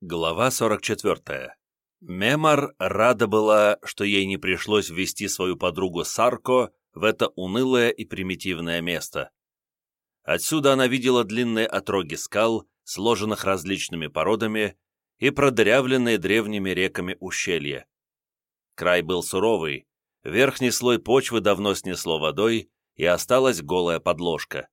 Глава 44. Мемар рада была, что ей не пришлось ввести свою подругу Сарко в это унылое и примитивное место. Отсюда она видела длинные отроги скал, сложенных различными породами, и продырявленные древними реками ущелья. Край был суровый, верхний слой почвы давно снесло водой, и осталась голая подложка.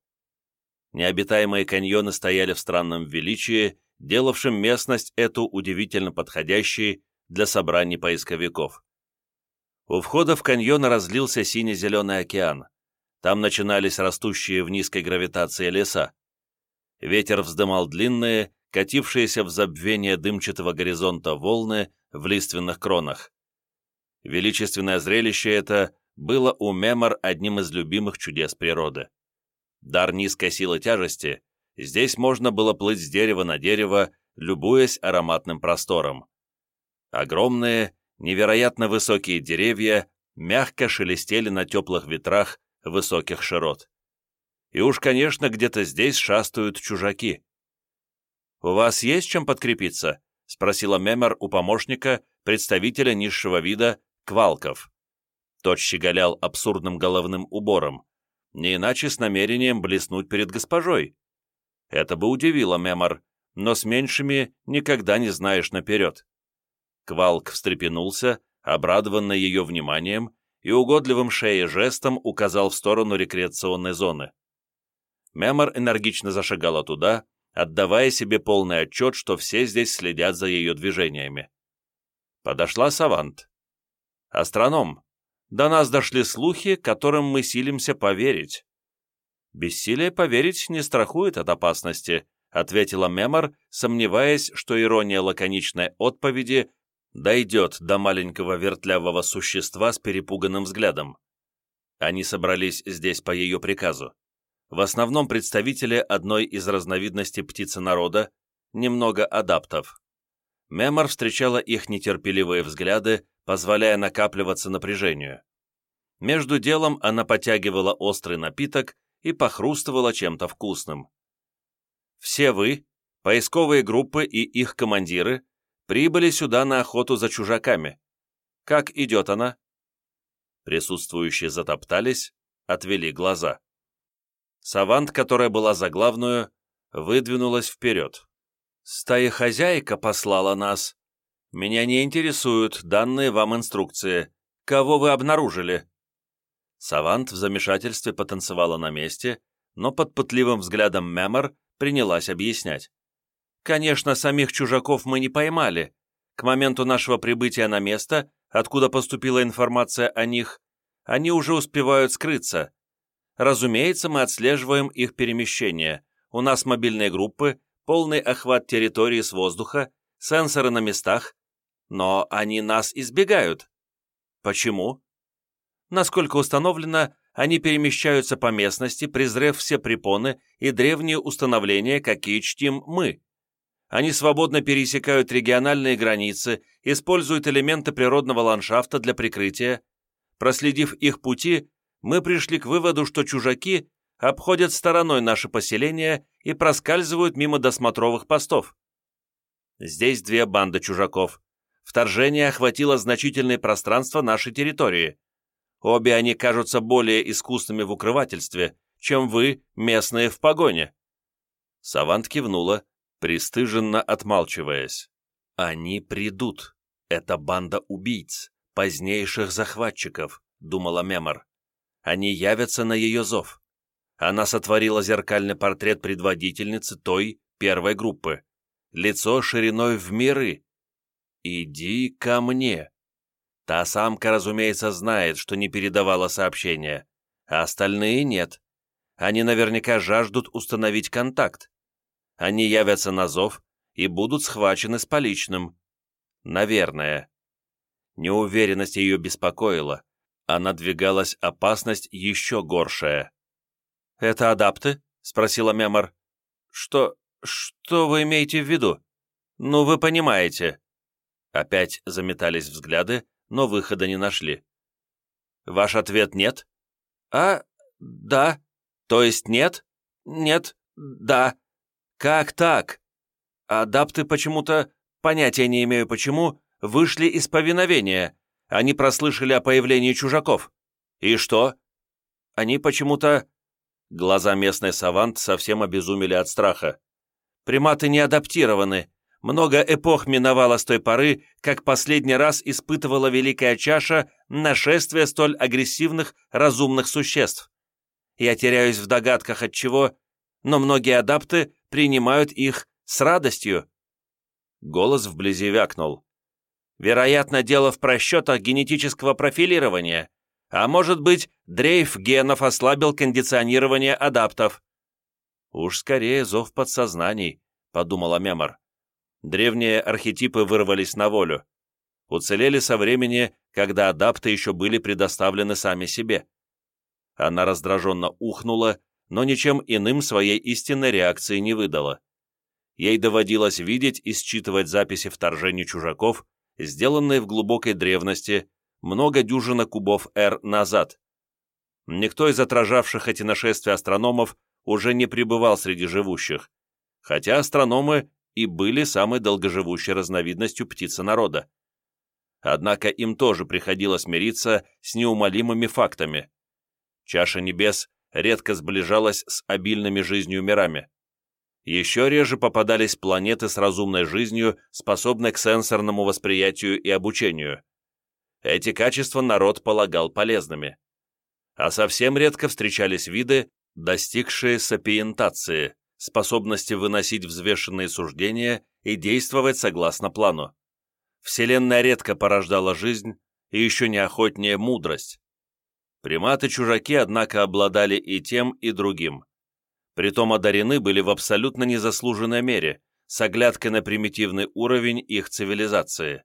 Необитаемые каньоны стояли в странном величии, делавшим местность эту удивительно подходящей для собраний поисковиков. У входа в каньон разлился сине-зеленый океан. Там начинались растущие в низкой гравитации леса. Ветер вздымал длинные, катившиеся в забвение дымчатого горизонта волны в лиственных кронах. Величественное зрелище это было у Мемор одним из любимых чудес природы. Дар низкой силы тяжести Здесь можно было плыть с дерева на дерево, любуясь ароматным простором. Огромные, невероятно высокие деревья мягко шелестели на теплых ветрах высоких широт. И уж, конечно, где-то здесь шастают чужаки. «У вас есть чем подкрепиться?» — спросила Мемер у помощника, представителя низшего вида, Квалков. Тот щеголял абсурдным головным убором, не иначе с намерением блеснуть перед госпожой. Это бы удивило Мемор, но с меньшими никогда не знаешь наперед. Квалк встрепенулся, обрадованный ее вниманием, и угодливым шее жестом указал в сторону рекреационной зоны. Мемор энергично зашагала туда, отдавая себе полный отчет, что все здесь следят за ее движениями. Подошла Савант. «Астроном, до нас дошли слухи, которым мы силимся поверить. «Бессилие поверить не страхует от опасности», ответила Мемор, сомневаясь, что ирония лаконичной отповеди дойдет до маленького вертлявого существа с перепуганным взглядом. Они собрались здесь по ее приказу. В основном представители одной из разновидностей птицы народа, немного адаптов. Мемор встречала их нетерпеливые взгляды, позволяя накапливаться напряжению. Между делом она потягивала острый напиток и похрустывала чем-то вкусным. Все вы, поисковые группы и их командиры, прибыли сюда на охоту за чужаками. Как идет она?» Присутствующие затоптались, отвели глаза. Савант, которая была за главную, выдвинулась вперед. «Стая хозяйка послала нас. Меня не интересуют данные вам инструкции. Кого вы обнаружили?» Савант в замешательстве потанцевала на месте, но под пытливым взглядом Мемор принялась объяснять. «Конечно, самих чужаков мы не поймали. К моменту нашего прибытия на место, откуда поступила информация о них, они уже успевают скрыться. Разумеется, мы отслеживаем их перемещение. У нас мобильные группы, полный охват территории с воздуха, сенсоры на местах, но они нас избегают. Почему? Насколько установлено, они перемещаются по местности, презрев все препоны и древние установления, какие чтим мы. Они свободно пересекают региональные границы, используют элементы природного ландшафта для прикрытия. Проследив их пути, мы пришли к выводу, что чужаки обходят стороной наше поселение и проскальзывают мимо досмотровых постов. Здесь две банды чужаков. Вторжение охватило значительное пространство нашей территории. Обе они кажутся более искусными в укрывательстве, чем вы, местные, в погоне». Савант кивнула, пристыженно отмалчиваясь. «Они придут. Это банда убийц, позднейших захватчиков», — думала Мемор. «Они явятся на ее зов. Она сотворила зеркальный портрет предводительницы той, первой группы. Лицо шириной в миры. «Иди ко мне», Та самка, разумеется, знает, что не передавала сообщения, а остальные нет. Они наверняка жаждут установить контакт. Они явятся на зов и будут схвачены с поличным. Наверное. Неуверенность ее беспокоила, а надвигалась опасность еще горшая. «Это адапты?» — спросила Мемор. «Что... что вы имеете в виду? Ну, вы понимаете». Опять заметались взгляды, но выхода не нашли. Ваш ответ нет? А, да. То есть нет? Нет, да. Как так? Адапты почему-то понятия не имею почему, вышли из повиновения. Они прослышали о появлении чужаков. И что? Они почему-то... Глаза местной савант совсем обезумели от страха. Приматы не адаптированы. Много эпох миновало с той поры, как последний раз испытывала Великая Чаша нашествие столь агрессивных разумных существ. Я теряюсь в догадках от чего, но многие адапты принимают их с радостью. Голос вблизи вякнул. Вероятно, дело в просчетах генетического профилирования, а может быть, дрейф генов ослабил кондиционирование адаптов. «Уж скорее зов подсознаний», — подумала Мемор. Древние архетипы вырвались на волю. Уцелели со времени, когда адапты еще были предоставлены сами себе. Она раздраженно ухнула, но ничем иным своей истинной реакции не выдала. Ей доводилось видеть и считывать записи вторжений чужаков, сделанные в глубокой древности, много дюжина кубов R назад. Никто из отражавших эти нашествия астрономов уже не пребывал среди живущих, хотя астрономы и были самой долгоживущей разновидностью птицы народа. Однако им тоже приходилось мириться с неумолимыми фактами. Чаша небес редко сближалась с обильными жизнью мирами. Еще реже попадались планеты с разумной жизнью, способной к сенсорному восприятию и обучению. Эти качества народ полагал полезными. А совсем редко встречались виды, достигшие сапиентации, способности выносить взвешенные суждения и действовать согласно плану. Вселенная редко порождала жизнь и еще неохотнее мудрость. Приматы-чужаки, однако, обладали и тем, и другим. Притом одарены были в абсолютно незаслуженной мере, с оглядкой на примитивный уровень их цивилизации.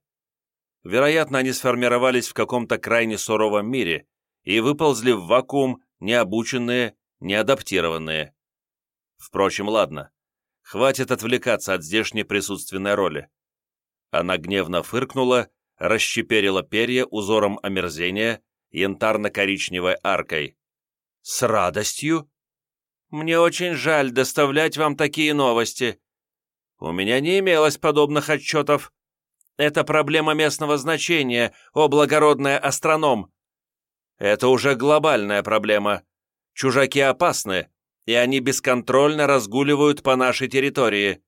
Вероятно, они сформировались в каком-то крайне суровом мире и выползли в вакуум необученные, неадаптированные. Впрочем, ладно. Хватит отвлекаться от здешней присутственной роли. Она гневно фыркнула, расщеперила перья узором омерзения, янтарно-коричневой аркой. «С радостью?» «Мне очень жаль доставлять вам такие новости. У меня не имелось подобных отчетов. Это проблема местного значения, о благородная астроном. Это уже глобальная проблема. Чужаки опасны, и они бесконтрольно разгуливают по нашей территории».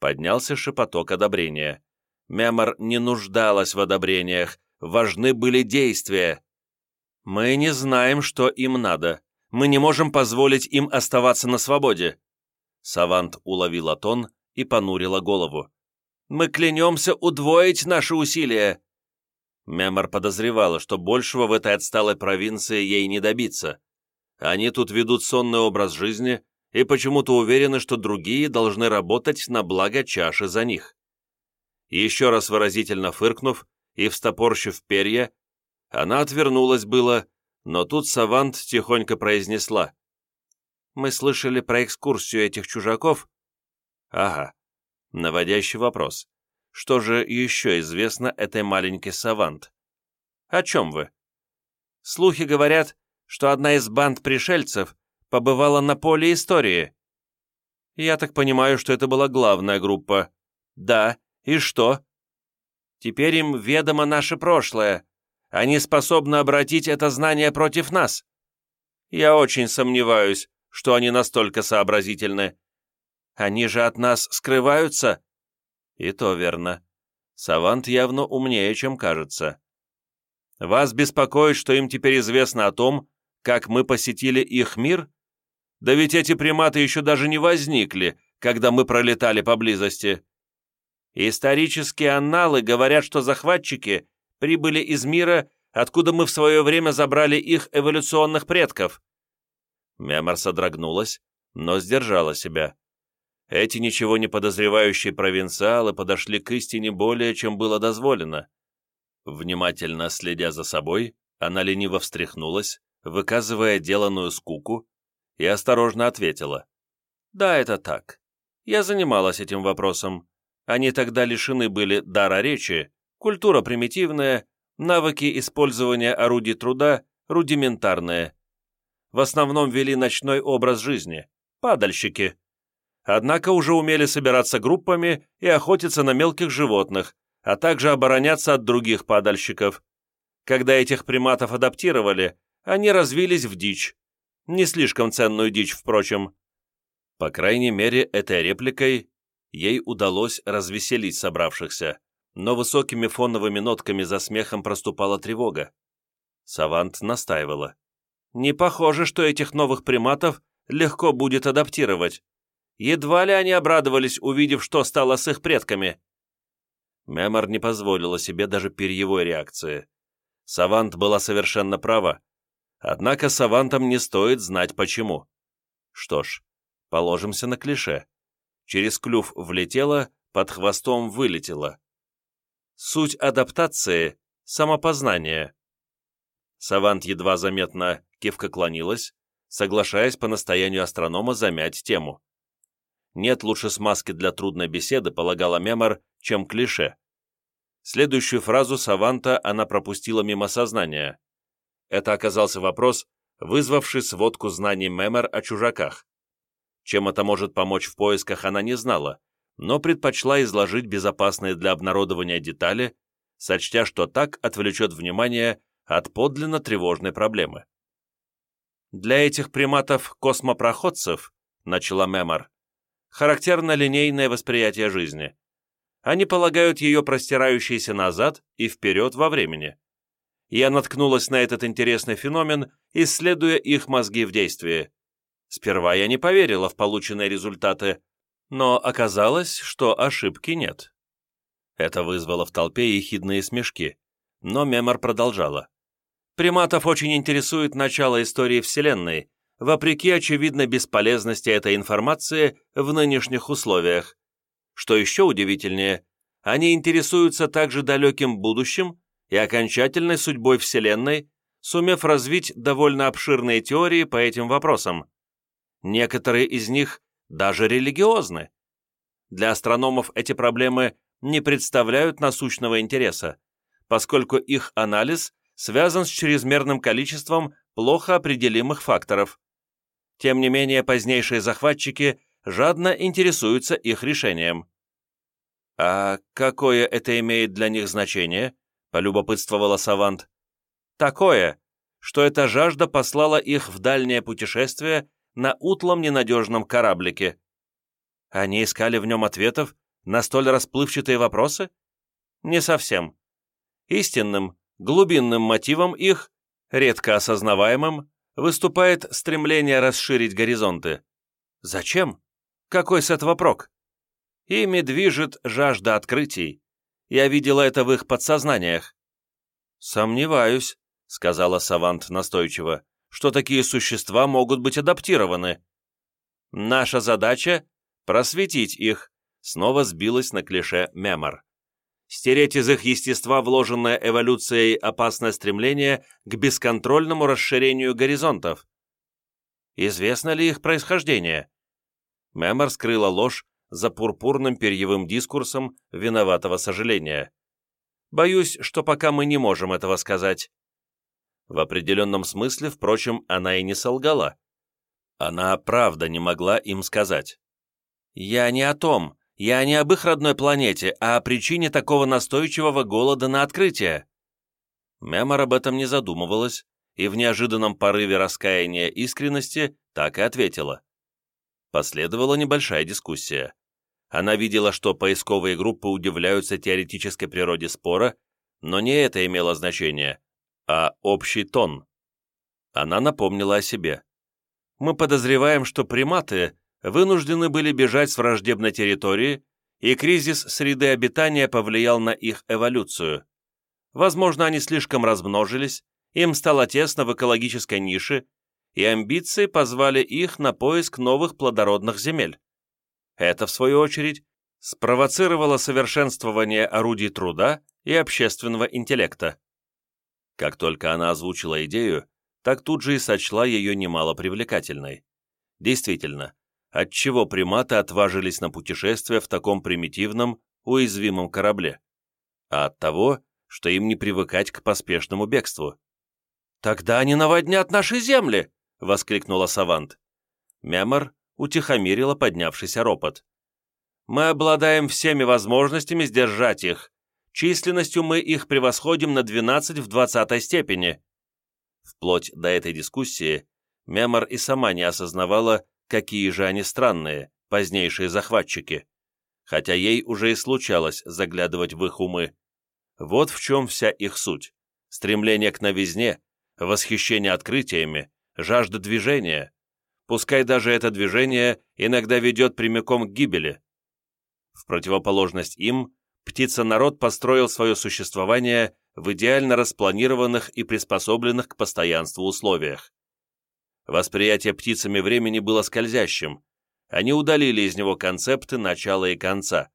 Поднялся шепоток одобрения. Мемор не нуждалась в одобрениях, важны были действия. «Мы не знаем, что им надо. Мы не можем позволить им оставаться на свободе». Савант уловила тон и понурила голову. «Мы клянемся удвоить наши усилия!» Мемор подозревала, что большего в этой отсталой провинции ей не добиться. Они тут ведут сонный образ жизни и почему-то уверены, что другие должны работать на благо чаши за них. Еще раз выразительно фыркнув и встопорщив перья, она отвернулась было, но тут Савант тихонько произнесла. «Мы слышали про экскурсию этих чужаков?» «Ага. Наводящий вопрос. Что же еще известно этой маленькой Савант?» «О чем вы?» «Слухи говорят, что одна из банд пришельцев побывала на поле истории». «Я так понимаю, что это была главная группа». «Да, и что?» «Теперь им ведомо наше прошлое, они способны обратить это знание против нас. Я очень сомневаюсь, что они настолько сообразительны. Они же от нас скрываются. И то верно. Савант явно умнее, чем кажется. Вас беспокоит, что им теперь известно о том, как мы посетили их мир? Да ведь эти приматы еще даже не возникли, когда мы пролетали поблизости. Исторические анналы говорят, что захватчики прибыли из мира, откуда мы в свое время забрали их эволюционных предков». Мемор содрогнулась, но сдержала себя. Эти ничего не подозревающие провинциалы подошли к истине более, чем было дозволено. Внимательно следя за собой, она лениво встряхнулась, выказывая деланную скуку, и осторожно ответила. «Да, это так. Я занималась этим вопросом. Они тогда лишены были дара речи, Культура примитивная, навыки использования орудий труда рудиментарные. В основном вели ночной образ жизни, падальщики. однако уже умели собираться группами и охотиться на мелких животных, а также обороняться от других падальщиков. Когда этих приматов адаптировали, они развились в дичь. Не слишком ценную дичь, впрочем. По крайней мере, этой репликой ей удалось развеселить собравшихся, но высокими фоновыми нотками за смехом проступала тревога. Савант настаивала. «Не похоже, что этих новых приматов легко будет адаптировать. Едва ли они обрадовались, увидев, что стало с их предками». Мемор не позволила себе даже перьевой реакции. Савант была совершенно права. Однако савантам не стоит знать почему. Что ж, положимся на клише. Через клюв влетела, под хвостом вылетела. Суть адаптации – самопознание. Савант едва заметно кивка клонилась, соглашаясь по настоянию астронома замять тему. Нет лучше смазки для трудной беседы, полагала Мемор, чем клише. Следующую фразу Саванта она пропустила мимо сознания. Это оказался вопрос, вызвавший сводку знаний Мемор о чужаках. Чем это может помочь в поисках, она не знала, но предпочла изложить безопасные для обнародования детали, сочтя, что так отвлечет внимание от подлинно тревожной проблемы. Для этих приматов-космопроходцев, начала Мемор, характерно линейное восприятие жизни. Они полагают ее простирающейся назад и вперед во времени. Я наткнулась на этот интересный феномен, исследуя их мозги в действии. Сперва я не поверила в полученные результаты, но оказалось, что ошибки нет. Это вызвало в толпе ехидные смешки, но Мемор продолжала. Приматов очень интересует начало истории Вселенной, вопреки очевидной бесполезности этой информации в нынешних условиях. Что еще удивительнее, они интересуются также далеким будущим и окончательной судьбой Вселенной, сумев развить довольно обширные теории по этим вопросам. Некоторые из них даже религиозны. Для астрономов эти проблемы не представляют насущного интереса, поскольку их анализ связан с чрезмерным количеством плохо определимых факторов. Тем не менее, позднейшие захватчики жадно интересуются их решением. «А какое это имеет для них значение?» – полюбопытствовала Савант. «Такое, что эта жажда послала их в дальнее путешествие на утлом ненадежном кораблике. Они искали в нем ответов на столь расплывчатые вопросы? Не совсем. Истинным, Глубинным мотивом их, редко осознаваемым, выступает стремление расширить горизонты. Зачем? Какой с этого прок? Ими движет жажда открытий. Я видела это в их подсознаниях. «Сомневаюсь», — сказала Савант настойчиво, «что такие существа могут быть адаптированы. Наша задача — просветить их», — снова сбилась на клише Мемор стереть из их естества вложенное эволюцией опасное стремление к бесконтрольному расширению горизонтов. Известно ли их происхождение? Мемор скрыла ложь за пурпурным перьевым дискурсом виноватого сожаления. Боюсь, что пока мы не можем этого сказать. В определенном смысле, впрочем, она и не солгала. Она правда не могла им сказать. «Я не о том», я не об их родной планете, а о причине такого настойчивого голода на открытие». Мемор об этом не задумывалась, и в неожиданном порыве раскаяния искренности так и ответила. Последовала небольшая дискуссия. Она видела, что поисковые группы удивляются теоретической природе спора, но не это имело значение, а общий тон. Она напомнила о себе. «Мы подозреваем, что приматы вынуждены были бежать с враждебной территории, и кризис среды обитания повлиял на их эволюцию. Возможно, они слишком размножились, им стало тесно в экологической нише, и амбиции позвали их на поиск новых плодородных земель. Это, в свою очередь, спровоцировало совершенствование орудий труда и общественного интеллекта. Как только она озвучила идею, так тут же и сочла ее немало привлекательной. Действительно, отчего приматы отважились на путешествие в таком примитивном, уязвимом корабле, а от того, что им не привыкать к поспешному бегству. «Тогда они наводнят наши земли!» — воскликнула Савант. Мемор утихомирила поднявшийся ропот. «Мы обладаем всеми возможностями сдержать их. Численностью мы их превосходим на 12 в 20 степени». Вплоть до этой дискуссии Мемор и сама не осознавала, какие же они странные, позднейшие захватчики, хотя ей уже и случалось заглядывать в их умы. Вот в чем вся их суть. Стремление к новизне, восхищение открытиями, жажда движения. Пускай даже это движение иногда ведет прямиком к гибели. В противоположность им, птица-народ построил свое существование в идеально распланированных и приспособленных к постоянству условиях. Восприятие птицами времени было скользящим. Они удалили из него концепты начала и конца.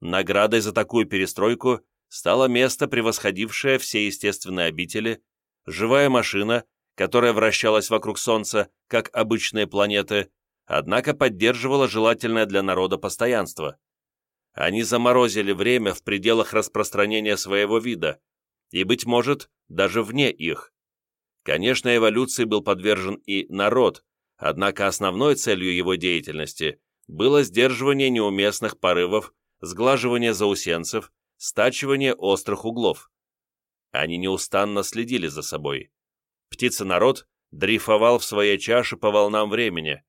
Наградой за такую перестройку стало место, превосходившее все естественные обители, живая машина, которая вращалась вокруг Солнца, как обычные планеты, однако поддерживала желательное для народа постоянство. Они заморозили время в пределах распространения своего вида, и, быть может, даже вне их. Конечно, эволюции был подвержен и народ, однако основной целью его деятельности было сдерживание неуместных порывов, сглаживание заусенцев, стачивание острых углов. Они неустанно следили за собой. Птица-народ дрейфовал в своей чаше по волнам времени.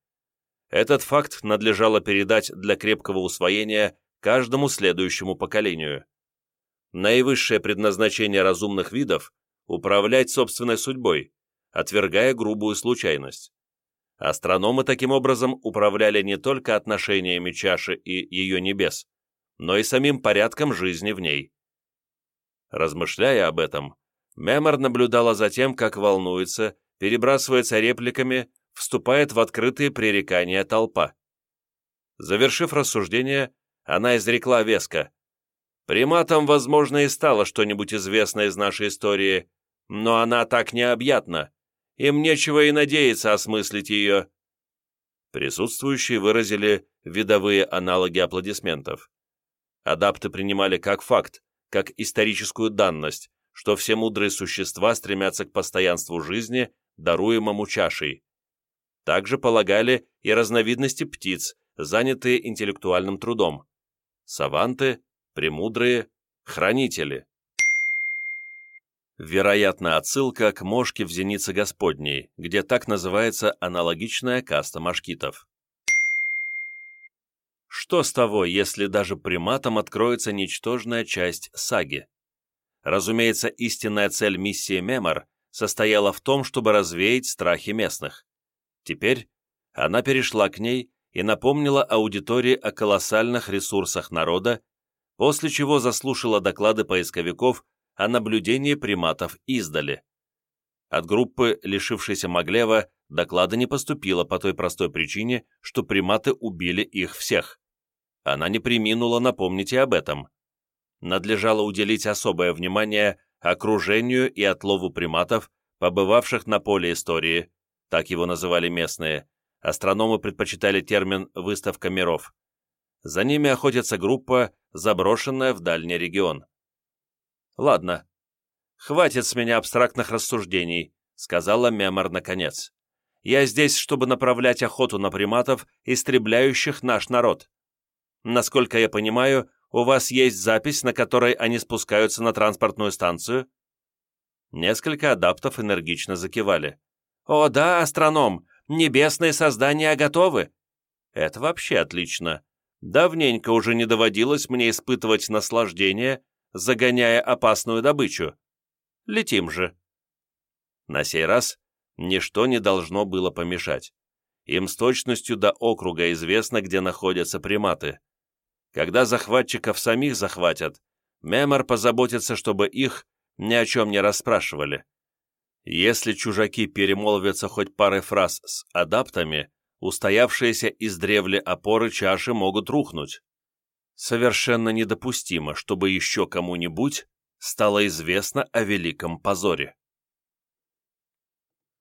Этот факт надлежало передать для крепкого усвоения каждому следующему поколению. Наивысшее предназначение разумных видов управлять собственной судьбой, отвергая грубую случайность. Астрономы таким образом управляли не только отношениями чаши и ее небес, но и самим порядком жизни в ней. Размышляя об этом, Мемор наблюдала за тем, как волнуется, перебрасывается репликами, вступает в открытые пререкания толпа. Завершив рассуждение, она изрекла веско. «Приматам, возможно, и стало что-нибудь известно из нашей истории, но она так необъятна. Им нечего и надеяться осмыслить ее». Присутствующие выразили видовые аналоги аплодисментов. Адапты принимали как факт, как историческую данность, что все мудрые существа стремятся к постоянству жизни, даруемому чашей. Также полагали и разновидности птиц, занятые интеллектуальным трудом. Саванты, премудрые, хранители. Вероятно, отсылка к мошке в Зенице Господней, где так называется аналогичная каста машкитов. Что с того, если даже приматам откроется ничтожная часть саги? Разумеется, истинная цель миссии Мемор состояла в том, чтобы развеять страхи местных. Теперь она перешла к ней и напомнила аудитории о колоссальных ресурсах народа, после чего заслушала доклады поисковиков о наблюдении приматов издали. От группы, лишившейся Маглева, доклада не поступило по той простой причине, что приматы убили их всех. Она не приминула напомнить и об этом. Надлежало уделить особое внимание окружению и отлову приматов, побывавших на поле истории, так его называли местные, астрономы предпочитали термин «выставка миров». За ними охотится группа, заброшенная в дальний регион. «Ладно, хватит с меня абстрактных рассуждений», — сказала Мемор наконец. «Я здесь, чтобы направлять охоту на приматов, истребляющих наш народ. Насколько я понимаю, у вас есть запись, на которой они спускаются на транспортную станцию?» Несколько адаптов энергично закивали. «О да, астроном, небесные создания готовы!» «Это вообще отлично. Давненько уже не доводилось мне испытывать наслаждение, загоняя опасную добычу. Летим же. На сей раз ничто не должно было помешать. Им с точностью до округа известно, где находятся приматы. Когда захватчиков самих захватят, Мемор позаботится, чтобы их ни о чем не расспрашивали. Если чужаки перемолвятся хоть парой фраз с адаптами, устоявшиеся издревле опоры чаши могут рухнуть совершенно недопустимо, чтобы еще кому-нибудь стало известно о великом позоре.